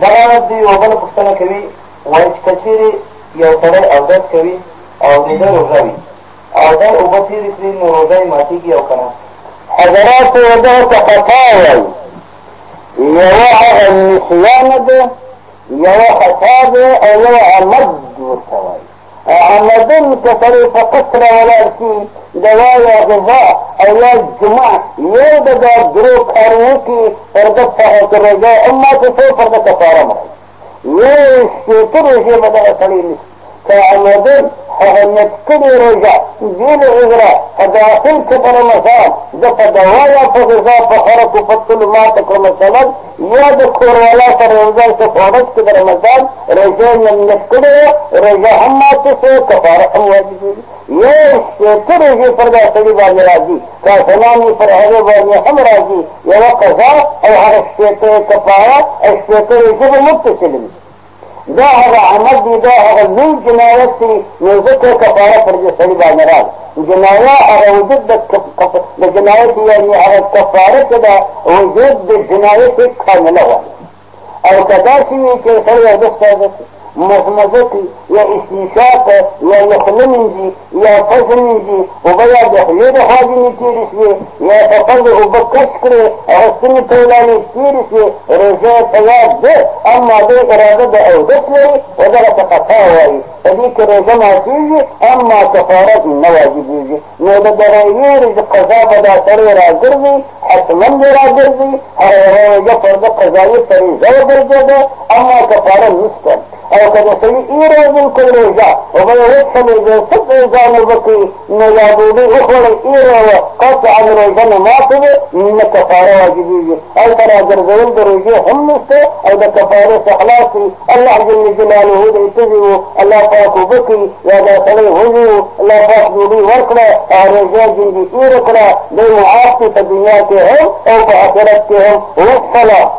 دغه ورځ دوی یوه بله پوښتنه کوي وایي چې که چېرې یو سړی اودس کوي او د ده روژه وي او دا اوبه تېرې کړي نو روژه یې ماتېږي او که نه حضراتو دغه ته خطا وایي یوه هغه نسیانه ده یوه خطا ده او یوه عمد ورته وایي طريق قتل ولا في دوايا غذاء او لا الجماع يوجد جروك اروكي اردفها الرجاء اما تسوف فرد رمح يوش يشتري مدى بدأ فعلى ذلك هغه نیت کړې روژه دین عذره په داخل کفر مثال زه په دوا یا په غذا په خرکو په کلو ماته کړه مثلا یا د کوروالا سره یو ځای څه خوړک کې در مثال روژه یې نیت کړې وه روژه هم ماته شوې کفاره هم واجبېږي یو شپېته روژې پر دا سړي باندې راځي که اسلام یې پر هغې باندې هم راځي یوه قضا او هغه شپېته یې کفاره او شپېته روژه به متصلې وي دا هغه عمل دی دا هغه لوی جنایت دی نو ځکه کفاره پر دې سړي باندې راغله جنایه هغه وجود د جنایت یعنې هغه کفاره چې ده وجود د جنایت هېڅ کامله وه او که داسې وي چې سړی ارزښت مغمزتي يا استنشاقه يا لخمه منجي يا فز منجي وبيا دخلي بحاجة نتيري شوي يا فقل وبكش كري غسل طولاني تيري شوي رجاء طياب ده أما دي إرادة ده أو دخلي وذلك قطاوي فديك رجاء ما تيجي أما كفارة نواجبيجي نودا درائير جقزابة دا تريرا قربي حتمن را ګرځي هغه یو پر د قضایي سره یو ګرځي اما کفاره نشته او کله چې ایره من کوروجا او به وڅنې جو سب ځان وکړي نو یا دوی وخوړ ایره قطع روزه نه ماته نه کفاره واجبېږي او تر ګرځول د روزې هم نشته او د کفاره خلاص الله جل جلاله دې تجو الله پاک وکړي یا دا سړی هو الله تقديري وكلا رجاج بسير كلا ليعاقب دنياتهم أو بآخرتهم وصلا